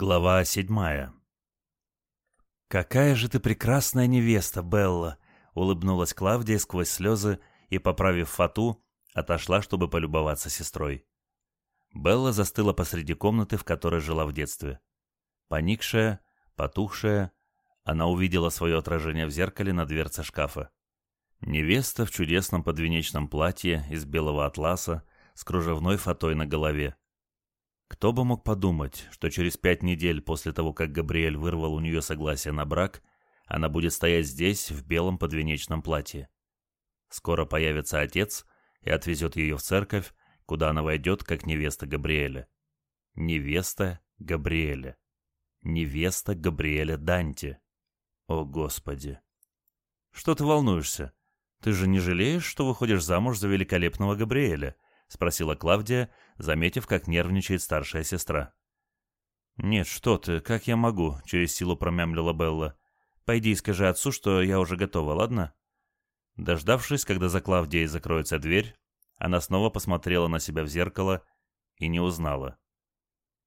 Глава седьмая «Какая же ты прекрасная невеста, Белла!» — улыбнулась Клавдия сквозь слезы и, поправив фату, отошла, чтобы полюбоваться сестрой. Белла застыла посреди комнаты, в которой жила в детстве. Поникшая, потухшая, она увидела свое отражение в зеркале на дверце шкафа. Невеста в чудесном подвенечном платье из белого атласа с кружевной фатой на голове. Кто бы мог подумать, что через пять недель после того, как Габриэль вырвал у нее согласие на брак, она будет стоять здесь в белом подвенечном платье. Скоро появится отец и отвезет ее в церковь, куда она войдет, как невеста Габриэля. Невеста Габриэля. Невеста Габриэля Данти. О, Господи! Что ты волнуешься? Ты же не жалеешь, что выходишь замуж за великолепного Габриэля? — спросила Клавдия, заметив, как нервничает старшая сестра. «Нет, что ты, как я могу?» — через силу промямлила Белла. «Пойди и скажи отцу, что я уже готова, ладно?» Дождавшись, когда за Клавдией закроется дверь, она снова посмотрела на себя в зеркало и не узнала.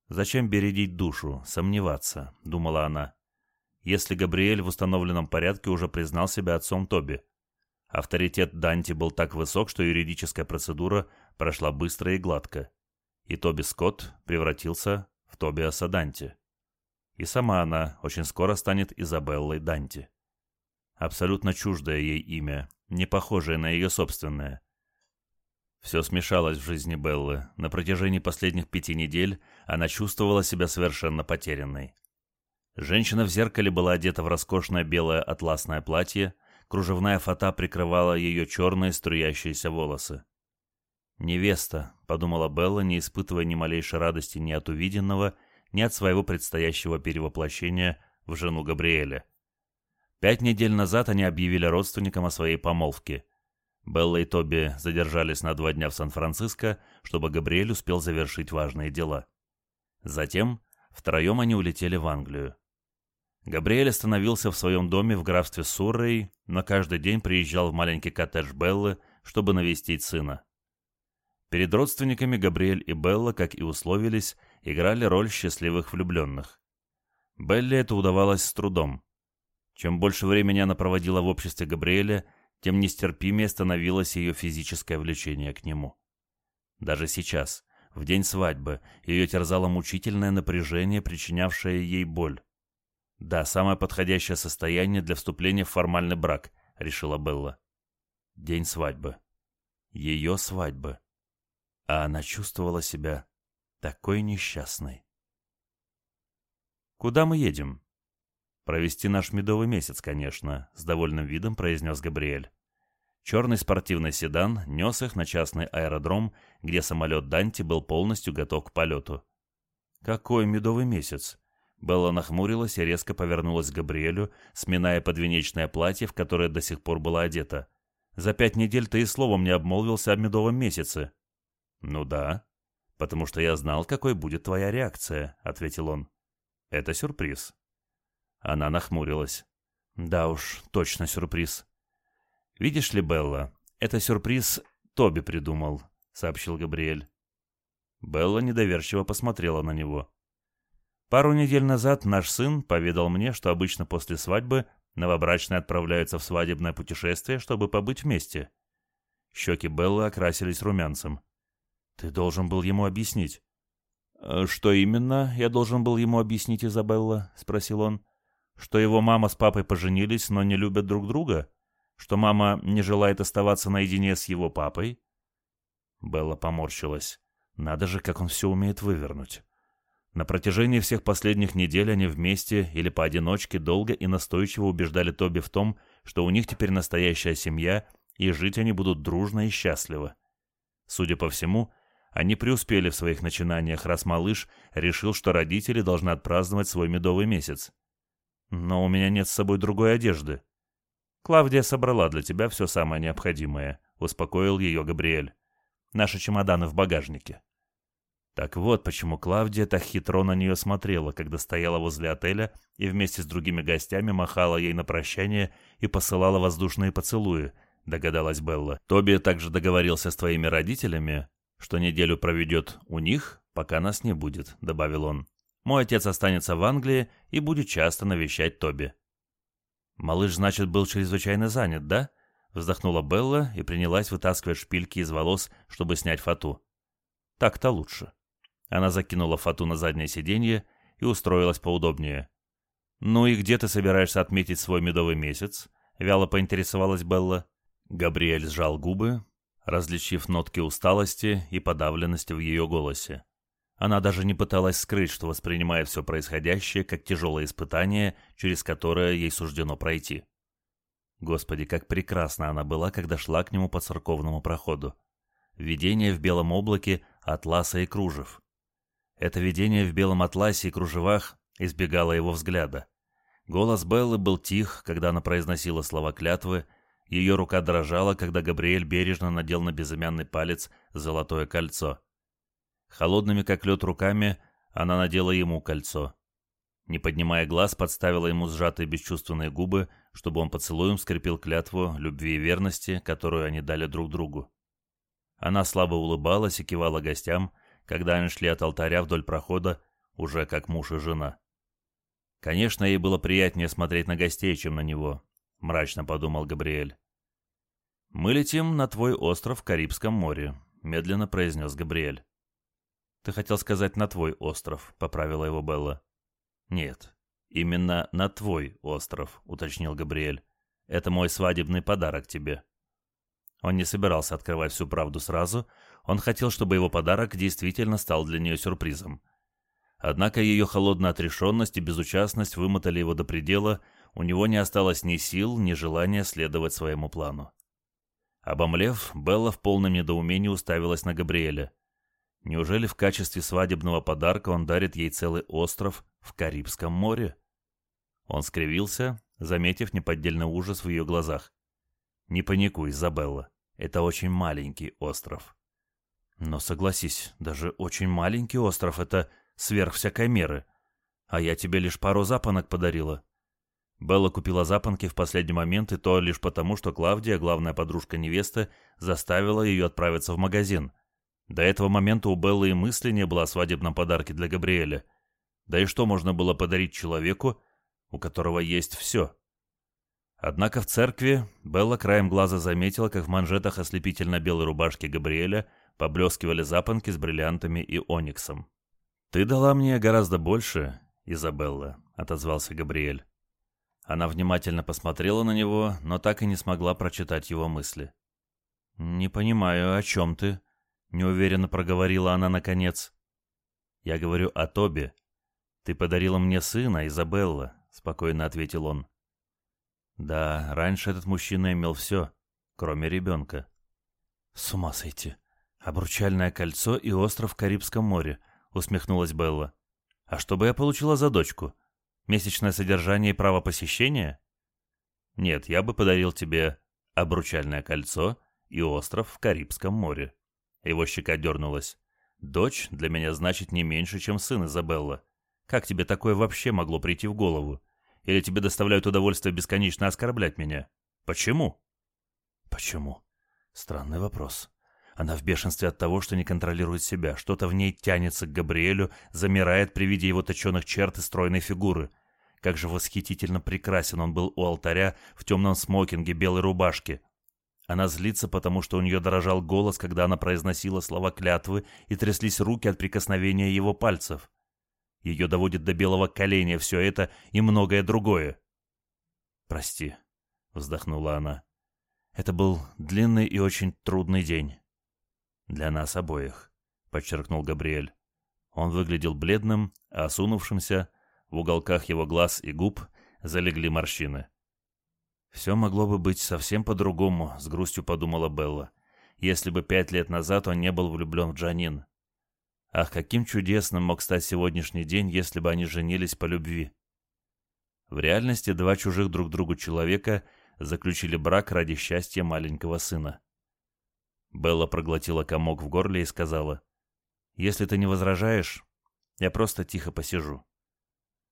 «Зачем бередить душу, сомневаться?» — думала она. «Если Габриэль в установленном порядке уже признал себя отцом Тоби. Авторитет Данти был так высок, что юридическая процедура прошла быстро и гладко, и Тоби Скотт превратился в Тобиаса Данти. И сама она очень скоро станет Изабеллой Данти. Абсолютно чуждое ей имя, не похожее на ее собственное. Все смешалось в жизни Беллы. На протяжении последних пяти недель она чувствовала себя совершенно потерянной. Женщина в зеркале была одета в роскошное белое атласное платье, кружевная фата прикрывала ее черные струящиеся волосы. «Невеста», — подумала Белла, не испытывая ни малейшей радости ни от увиденного, ни от своего предстоящего перевоплощения в жену Габриэля. Пять недель назад они объявили родственникам о своей помолвке. Белла и Тоби задержались на два дня в Сан-Франциско, чтобы Габриэль успел завершить важные дела. Затем втроем они улетели в Англию. Габриэль остановился в своем доме в графстве Суррей, но каждый день приезжал в маленький коттедж Беллы, чтобы навестить сына. Перед родственниками Габриэль и Белла, как и условились, играли роль счастливых влюбленных. Белле это удавалось с трудом. Чем больше времени она проводила в обществе Габриэля, тем нестерпимее становилось ее физическое влечение к нему. Даже сейчас, в день свадьбы, ее терзало мучительное напряжение, причинявшее ей боль. «Да, самое подходящее состояние для вступления в формальный брак», — решила Белла. День свадьбы. Ее свадьбы а она чувствовала себя такой несчастной. «Куда мы едем?» «Провести наш медовый месяц, конечно», — с довольным видом произнес Габриэль. Черный спортивный седан нес их на частный аэродром, где самолет Данти был полностью готов к полету. «Какой медовый месяц?» Белла нахмурилась и резко повернулась к Габриэлю, сминая подвенечное платье, в которое до сих пор была одета. «За пять недель ты и словом не обмолвился о медовом месяце». «Ну да, потому что я знал, какой будет твоя реакция», — ответил он. «Это сюрприз». Она нахмурилась. «Да уж, точно сюрприз». «Видишь ли, Белла, это сюрприз Тоби придумал», — сообщил Габриэль. Белла недоверчиво посмотрела на него. «Пару недель назад наш сын поведал мне, что обычно после свадьбы новобрачные отправляются в свадебное путешествие, чтобы побыть вместе». Щеки Беллы окрасились румянцем. Ты должен был ему объяснить. «Э, «Что именно я должен был ему объяснить, Изабелла?» — спросил он. «Что его мама с папой поженились, но не любят друг друга? Что мама не желает оставаться наедине с его папой?» Белла поморщилась. «Надо же, как он все умеет вывернуть». На протяжении всех последних недель они вместе или поодиночке долго и настойчиво убеждали Тоби в том, что у них теперь настоящая семья, и жить они будут дружно и счастливо. Судя по всему, они преуспели в своих начинаниях, раз малыш решил, что родители должны отпраздновать свой медовый месяц. Но у меня нет с собой другой одежды. Клавдия собрала для тебя все самое необходимое, успокоил ее Габриэль. Наши чемоданы в багажнике. Так вот, почему Клавдия так хитро на нее смотрела, когда стояла возле отеля и вместе с другими гостями махала ей на прощание и посылала воздушные поцелуи, догадалась Белла. Тоби также договорился с твоими родителями, что неделю проведет у них, пока нас не будет», — добавил он. Мой отец останется в Англии и будет часто навещать Тоби». «Малыш, значит, был чрезвычайно занят, да?» Вздохнула Белла и принялась вытаскивать шпильки из волос, чтобы снять фату. «Так-то лучше». Она закинула фату на заднее сиденье и устроилась поудобнее. «Ну и где ты собираешься отметить свой медовый месяц?» — вяло поинтересовалась Белла. Габриэль сжал губы, различив нотки усталости и подавленности в ее голосе. Она даже не пыталась скрыть, что воспринимает все происходящее как тяжелое испытание, через которое ей суждено пройти. Господи, как прекрасна она была, когда шла к нему по церковному проходу. Видение в белом облаке атласа и кружев. Это видение в белом атласе и кружевах избегало его взгляда. Голос Беллы был тих, когда она произносила слова клятвы, ее рука дрожала, когда Габриэль бережно надел на безымянный палец золотое кольцо. Холодными, как лед, руками она надела ему кольцо. Не поднимая глаз, подставила ему сжатые бесчувственные губы, чтобы он поцелуем скрепил клятву любви и верности, которую они дали друг другу. Она слабо улыбалась и кивала гостям, когда они шли от алтаря вдоль прохода, уже как муж и жена. Конечно, ей было приятнее смотреть на гостей, чем на него, мрачно подумал Габриэль. «Мы летим на твой остров в Карибском море», — медленно произнес Габриэль. «Ты хотел сказать «на твой остров», — поправила его Белла. «Нет, именно на твой остров», — уточнил Габриэль. «Это мой свадебный подарок тебе». Он не собирался открывать всю правду сразу, он хотел, чтобы его подарок действительно стал для нее сюрпризом. Однако ее холодная отрешенность и безучастность вымотали его до предела, у него не осталось ни сил, ни желания следовать своему плану. Обомлев, Белла в полном недоумении уставилась на Габриэля. Неужели в качестве свадебного подарка он дарит ей целый остров в Карибском море? Он скривился, заметив неподдельный ужас в ее глазах. «Не паникуй, Изабелла. Это очень маленький остров». «Но согласись, даже очень маленький остров — это сверх всякой меры. А я тебе лишь пару запонок подарила». Белла купила запонки в последний момент, и то лишь потому, что Клавдия, главная подружка невесты, заставила ее отправиться в магазин — до этого момента у Беллы и мысли не было о свадебном подарке для Габриэля. Да и что можно было подарить человеку, у которого есть все? Однако в церкви Белла краем глаза заметила, как в манжетах ослепительно-белой рубашки Габриэля поблескивали запонки с бриллиантами и ониксом. «Ты дала мне гораздо больше, Изабелла», — отозвался Габриэль. Она внимательно посмотрела на него, но так и не смогла прочитать его мысли. «Не понимаю, о чем ты?» неуверенно проговорила она наконец. Я говорю о Тобе. Ты подарила мне сына, Изабелла, спокойно ответил он. Да, раньше этот мужчина имел все, кроме ребенка. С ума сойти. Обручальное кольцо и остров в Карибском море, усмехнулась Белла. А что бы я получила за дочку? Месячное содержание и право посещения? Нет, я бы подарил тебе обручальное кольцо и остров в Карибском море. Его щека дернулась. «Дочь для меня значит не меньше, чем сын Изабелла. Как тебе такое вообще могло прийти в голову? Или тебе доставляют удовольствие бесконечно оскорблять меня? Почему?» «Почему?» Странный вопрос. Она в бешенстве от того, что не контролирует себя. Что-то в ней тянется к Габриэлю, замирает при виде его точеных черт и стройной фигуры. Как же восхитительно прекрасен он был у алтаря в темном смокинге, белой рубашке. Она злится, потому что у нее дрожал голос, когда она произносила слова клятвы, и тряслись руки от прикосновения его пальцев. Ее доводит до белого коленя все это и многое другое. «Прости», — вздохнула она. «Это был длинный и очень трудный день. Для нас обоих», — подчеркнул Габриэль. Он выглядел бледным, а осунувшимся, в уголках его глаз и губ залегли морщины. «Все могло бы быть совсем по-другому», — с грустью подумала Белла, «если бы пять лет назад он не был влюблен в Джанин. Ах, каким чудесным мог стать сегодняшний день, если бы они женились по любви». В реальности два чужих друг другу человека заключили брак ради счастья маленького сына. Белла проглотила комок в горле и сказала, «Если ты не возражаешь, я просто тихо посижу».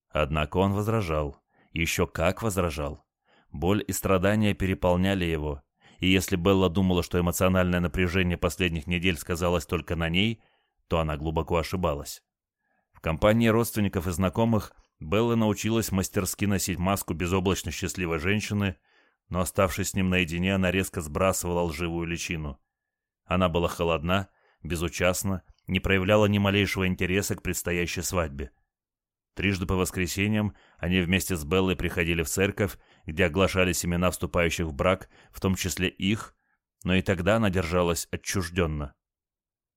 Однако он возражал, еще как возражал. Боль и страдания переполняли его, и если Белла думала, что эмоциональное напряжение последних недель сказалось только на ней, то она глубоко ошибалась. В компании родственников и знакомых Белла научилась мастерски носить маску безоблачно счастливой женщины, но оставшись с ним наедине, она резко сбрасывала лживую личину. Она была холодна, безучастна, не проявляла ни малейшего интереса к предстоящей свадьбе. Трижды по воскресеньям они вместе с Беллой приходили в церковь, где оглашали семена вступающих в брак, в том числе их, но и тогда она держалась отчужденно.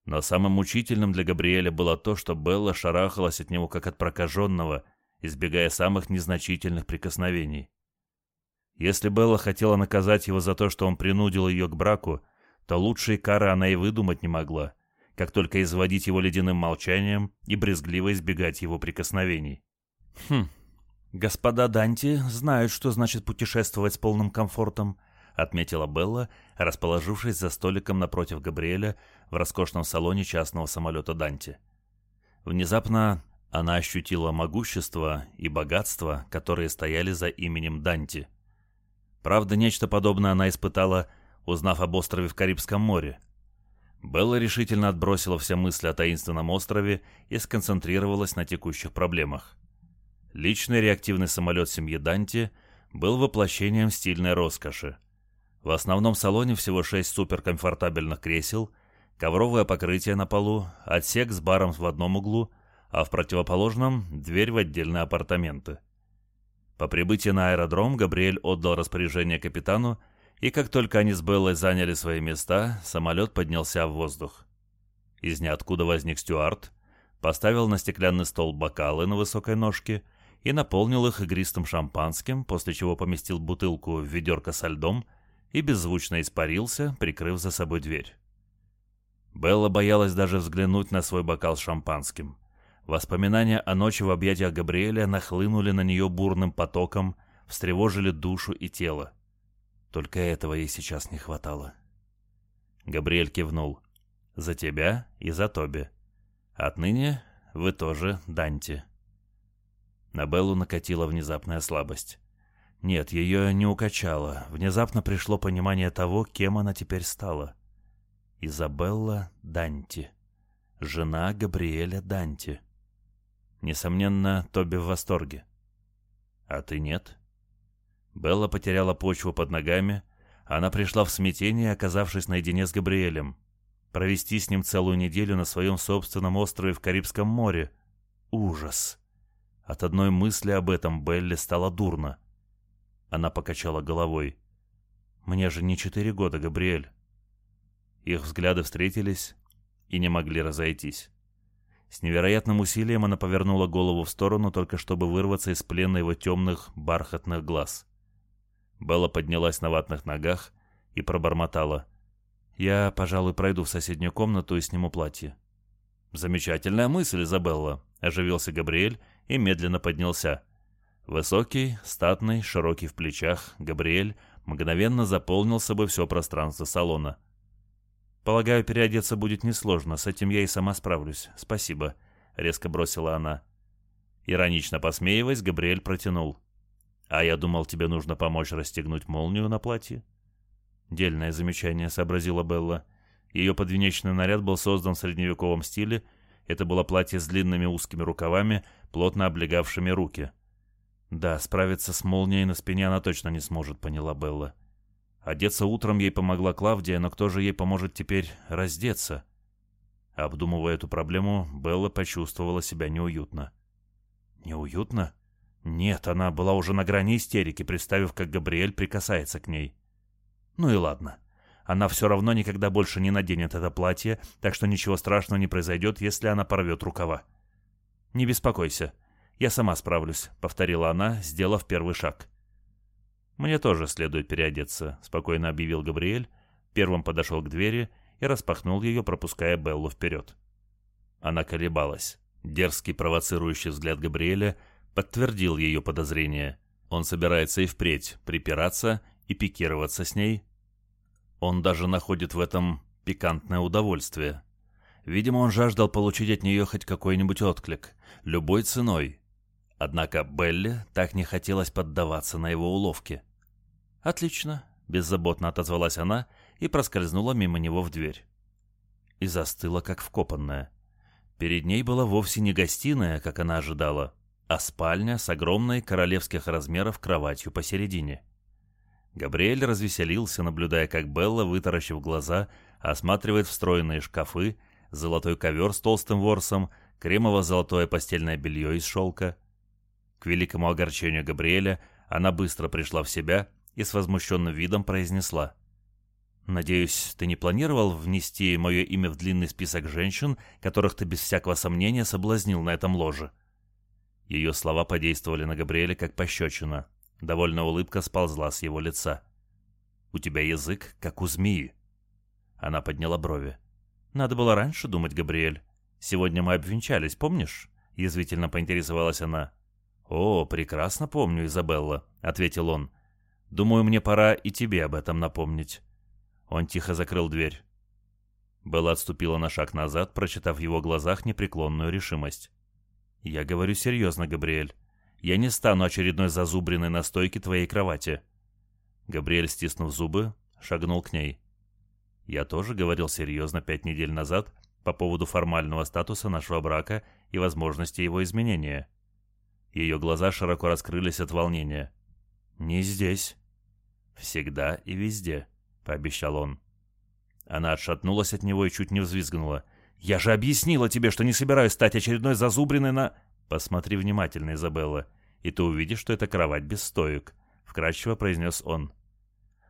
Но самым мучительным для Габриэля было то, что Белла шарахалась от него как от прокаженного, избегая самых незначительных прикосновений. Если Белла хотела наказать его за то, что он принудил ее к браку, то лучшей кары она и выдумать не могла, как только изводить его ледяным молчанием и брезгливо избегать его прикосновений. «Хм, господа Данти знают, что значит путешествовать с полным комфортом», — отметила Белла, расположившись за столиком напротив Габриэля в роскошном салоне частного самолета Данти. Внезапно она ощутила могущество и богатство, которые стояли за именем Данти. Правда, нечто подобное она испытала, узнав об острове в Карибском море. Белла решительно отбросила все мысли о таинственном острове и сконцентрировалась на текущих проблемах. Личный реактивный самолет семьи Данти был воплощением стильной роскоши. В основном салоне всего шесть суперкомфортабельных кресел, ковровое покрытие на полу, отсек с баром в одном углу, а в противоположном — дверь в отдельные апартаменты. По прибытии на аэродром Габриэль отдал распоряжение капитану, и как только они с Беллой заняли свои места, самолет поднялся в воздух. Из ниоткуда возник стюард, поставил на стеклянный стол бокалы на высокой ножке и наполнил их игристым шампанским, после чего поместил бутылку в ведерко со льдом и беззвучно испарился, прикрыв за собой дверь. Белла боялась даже взглянуть на свой бокал с шампанским. Воспоминания о ночи в объятиях Габриэля нахлынули на нее бурным потоком, встревожили душу и тело. Только этого ей сейчас не хватало. Габриэль кивнул. «За тебя и за Тоби. Отныне вы тоже Данти». На Беллу накатила внезапная слабость. Нет, ее не укачало. Внезапно пришло понимание того, кем она теперь стала. Изабелла Данти. Жена Габриэля Данти. Несомненно, Тоби в восторге. А ты нет? Белла потеряла почву под ногами. Она пришла в смятение, оказавшись наедине с Габриэлем. Провести с ним целую неделю на своем собственном острове в Карибском море. Ужас. От одной мысли об этом Белле стало дурно. Она покачала головой. «Мне же не четыре года, Габриэль». Их взгляды встретились и не могли разойтись. С невероятным усилием она повернула голову в сторону, только чтобы вырваться из плена его темных бархатных глаз. Белла поднялась на ватных ногах и пробормотала. «Я, пожалуй, пройду в соседнюю комнату и сниму платье». «Замечательная мысль, Изабелла», — оживился Габриэль и медленно поднялся. Высокий, статный, широкий в плечах, Габриэль мгновенно заполнил собой все пространство салона. «Полагаю, переодеться будет несложно, с этим я и сама справлюсь. Спасибо», — резко бросила она. Иронично посмеиваясь, Габриэль протянул. «А я думал, тебе нужно помочь расстегнуть молнию на платье». «Дельное замечание», — сообразила Белла. Ее подвенечный наряд был создан в средневековом стиле. Это было платье с длинными узкими рукавами, плотно облегавшими руки. Да, справиться с молнией на спине она точно не сможет, поняла Белла. Одеться утром ей помогла Клавдия, но кто же ей поможет теперь раздеться? Обдумывая эту проблему, Белла почувствовала себя неуютно. Неуютно? Нет, она была уже на грани истерики, представив, как Габриэль прикасается к ней. Ну и ладно. Она все равно никогда больше не наденет это платье, так что ничего страшного не произойдет, если она порвет рукава. Не беспокойся. «Я сама справлюсь», — повторила она, сделав первый шаг. «Мне тоже следует переодеться», — спокойно объявил Габриэль, первым подошел к двери и распахнул ее, пропуская Беллу вперед. Она колебалась. Дерзкий провоцирующий взгляд Габриэля подтвердил ее подозрение. Он собирается и впредь припираться и пикироваться с ней. Он даже находит в этом пикантное удовольствие. Видимо, он жаждал получить от нее хоть какой-нибудь отклик, любой ценой, Однако Белли так не хотелось поддаваться на его уловки. «Отлично», — беззаботно отозвалась она и проскользнула мимо него в дверь. И застыла, как вкопанная. Перед ней была вовсе не гостиная, как она ожидала, а спальня с огромной королевских размеров кроватью посередине. Габриэль развеселился, наблюдая, как Белла, вытаращив глаза, осматривает встроенные шкафы, золотой ковер с толстым ворсом, кремово-золотое постельное белье из шелка. К великому огорчению Габриэля она быстро пришла в себя и с возмущенным видом произнесла. «Надеюсь, ты не планировал внести мое имя в длинный список женщин, которых ты без всякого сомнения соблазнил на этом ложе?» Ее слова подействовали на Габриэля как пощечина. Довольная улыбка сползла с его лица. «У тебя язык, как у змеи». Она подняла брови. «Надо было раньше думать, Габриэль. Сегодня мы обвенчались, помнишь?» Язвительно поинтересовалась она. «О, прекрасно помню, Изабелла», — ответил он. «Думаю, мне пора и тебе об этом напомнить». Он тихо закрыл дверь. Белла отступила на шаг назад, прочитав в его глазах непреклонную решимость. «Я говорю серьезно, Габриэль. Я не стану очередной зазубренной на стойке твоей кровати». Габриэль, стиснув зубы, шагнул к ней. «Я тоже говорил серьезно пять недель назад по поводу формального статуса нашего брака и возможности его изменения». Ее глаза широко раскрылись от волнения. «Не здесь». «Всегда и везде», — пообещал он. Она отшатнулась от него и чуть не взвизгнула. «Я же объяснила тебе, что не собираюсь стать очередной зазубренной на...» «Посмотри внимательно, Изабелла, и ты увидишь, что это кровать без стоек», — вкрадчиво произнес он.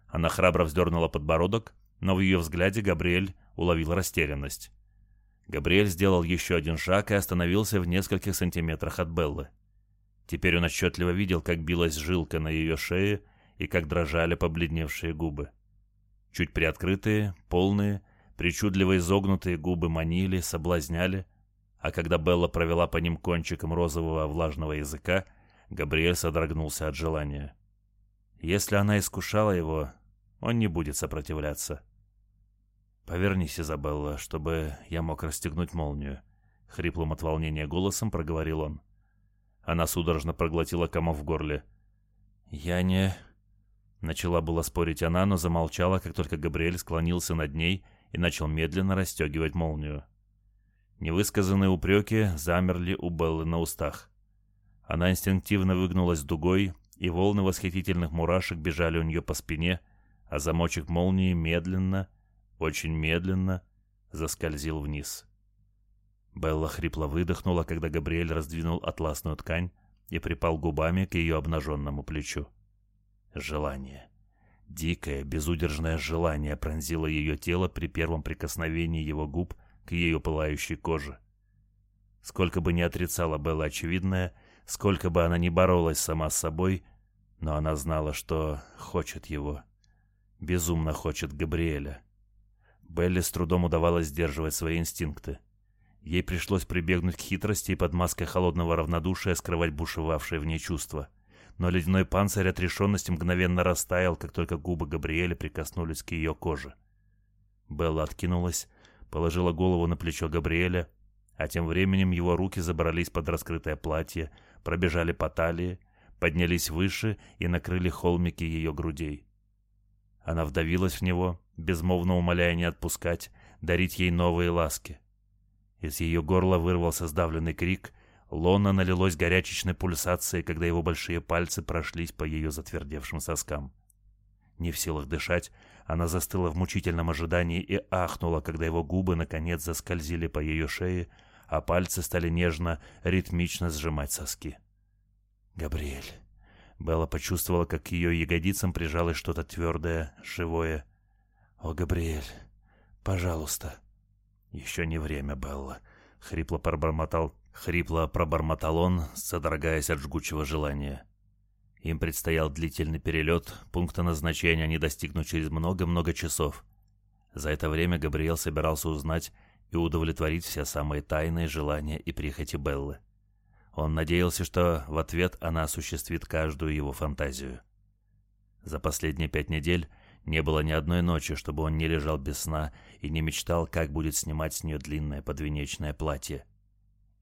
Она храбро вздернула подбородок, но в ее взгляде Габриэль уловил растерянность. Габриэль сделал еще один шаг и остановился в нескольких сантиметрах от Беллы. Теперь он отчетливо видел, как билась жилка на ее шее и как дрожали побледневшие губы. Чуть приоткрытые, полные, причудливо изогнутые губы манили, соблазняли, а когда Белла провела по ним кончиком розового влажного языка, Габриэль содрогнулся от желания. Если она искушала его, он не будет сопротивляться. «Повернись, Изабелла, чтобы я мог расстегнуть молнию», — хриплым от волнения голосом проговорил он. Она судорожно проглотила комок в горле. «Я не...» Начала было спорить она, но замолчала, как только Габриэль склонился над ней и начал медленно расстегивать молнию. Невысказанные упреки замерли у Беллы на устах. Она инстинктивно выгнулась дугой, и волны восхитительных мурашек бежали у нее по спине, а замочек молнии медленно, очень медленно заскользил вниз. Белла хрипло выдохнула, когда Габриэль раздвинул атласную ткань и припал губами к ее обнаженному плечу. Желание. Дикое, безудержное желание пронзило ее тело при первом прикосновении его губ к ее пылающей коже. Сколько бы ни отрицала Белла очевидное, сколько бы она ни боролась сама с собой, но она знала, что хочет его. Безумно хочет Габриэля. Белле с трудом удавалось сдерживать свои инстинкты. Ей пришлось прибегнуть к хитрости и под маской холодного равнодушия скрывать бушевавшее в ней чувство. Но ледяной панцирь отрешенности мгновенно растаял, как только губы Габриэля прикоснулись к ее коже. Белла откинулась, положила голову на плечо Габриэля, а тем временем его руки забрались под раскрытое платье, пробежали по талии, поднялись выше и накрыли холмики ее грудей. Она вдавилась в него, безмолвно умоляя не отпускать, дарить ей новые ласки. Из ее горла вырвался сдавленный крик, лона налилось горячечной пульсацией, когда его большие пальцы прошлись по ее затвердевшим соскам. Не в силах дышать, она застыла в мучительном ожидании и ахнула, когда его губы наконец заскользили по ее шее, а пальцы стали нежно, ритмично сжимать соски. «Габриэль!» Белла почувствовала, как к ее ягодицам прижалось что-то твердое, живое. «О, Габриэль! Пожалуйста!» «Еще не время, Белла!» — хрипло пробормотал, хрипло пробормотал он, содрогаясь от жгучего желания. Им предстоял длительный перелет, пункта назначения они достигнут через много-много часов. За это время Габриэл собирался узнать и удовлетворить все самые тайные желания и прихоти Беллы. Он надеялся, что в ответ она осуществит каждую его фантазию. За последние пять недель не было ни одной ночи, чтобы он не лежал без сна и не мечтал, как будет снимать с нее длинное подвенечное платье.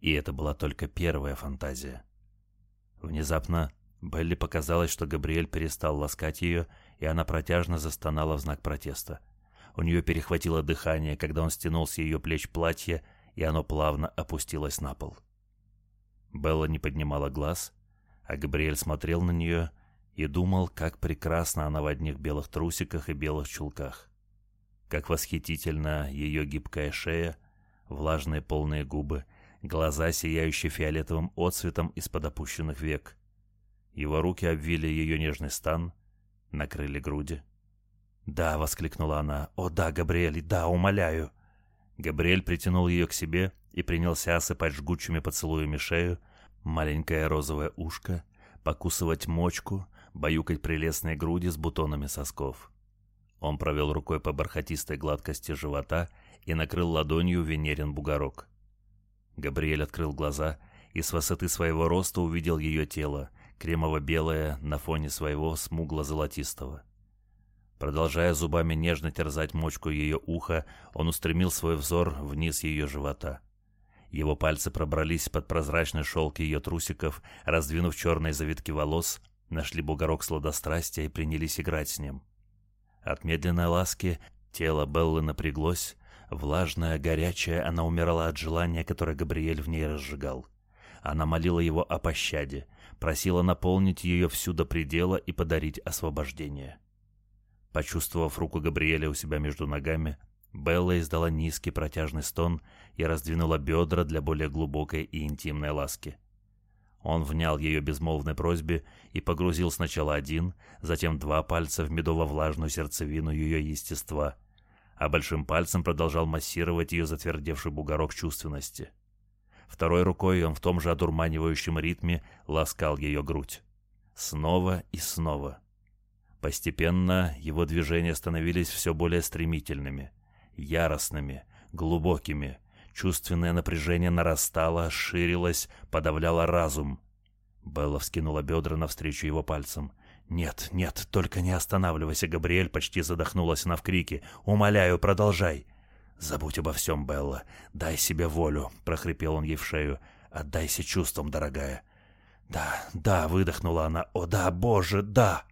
И это была только первая фантазия. Внезапно Белли показалось, что Габриэль перестал ласкать ее, и она протяжно застонала в знак протеста. У нее перехватило дыхание, когда он стянул с ее плеч платье и оно плавно опустилось на пол. Белла не поднимала глаз, а Габриэль смотрел на нее и думал, как прекрасно она в одних белых трусиках и белых чулках. Как восхитительна ее гибкая шея, влажные полные губы, глаза, сияющие фиолетовым отцветом из-под опущенных век. Его руки обвили ее нежный стан, накрыли груди. «Да!» — воскликнула она. «О да, Габриэль, да, умоляю!» Габриэль притянул ее к себе и принялся осыпать жгучими поцелуями шею, маленькое розовое ушко, покусывать мочку, баюкать прелестные груди с бутонами сосков. Он провел рукой по бархатистой гладкости живота и накрыл ладонью венерин бугорок. Габриэль открыл глаза и с высоты своего роста увидел ее тело, кремово-белое на фоне своего смугло-золотистого. Продолжая зубами нежно терзать мочку ее уха, он устремил свой взор вниз ее живота. Его пальцы пробрались под прозрачный шелк ее трусиков, раздвинув черные завитки волос, нашли бугорок сладострастия и принялись играть с ним. От медленной ласки тело Беллы напряглось, влажное, горячее, она умирала от желания, которое Габриэль в ней разжигал. Она молила его о пощаде, просила наполнить ее всю до предела и подарить освобождение. Почувствовав руку Габриэля у себя между ногами, Белла издала низкий протяжный стон и раздвинула бедра для более глубокой и интимной ласки. Он внял ее безмолвной просьбе и погрузил сначала один, затем два пальца в медово-влажную сердцевину ее естества, а большим пальцем продолжал массировать ее затвердевший бугорок чувственности. Второй рукой он в том же одурманивающем ритме ласкал ее грудь. Снова и снова. Постепенно его движения становились все более стремительными, яростными, глубокими. Чувственное напряжение нарастало, ширилось, подавляло разум. Белла вскинула бедра навстречу его пальцам. «Нет, нет, только не останавливайся, Габриэль!» Почти задохнулась она в крике. «Умоляю, продолжай!» «Забудь обо всем, Белла. Дай себе волю!» — прохрипел он ей в шею. «Отдайся чувствам, дорогая!» «Да, да!» — выдохнула она. «О да, боже, да!»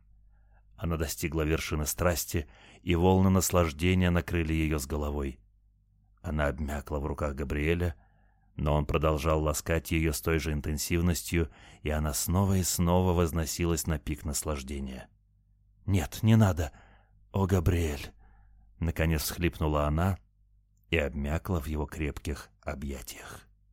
Она достигла вершины страсти, и волны наслаждения накрыли ее с головой. Она обмякла в руках Габриэля, но он продолжал ласкать ее с той же интенсивностью, и она снова и снова возносилась на пик наслаждения. «Нет, не надо! О, Габриэль!» Наконец всхлипнула она и обмякла в его крепких объятиях.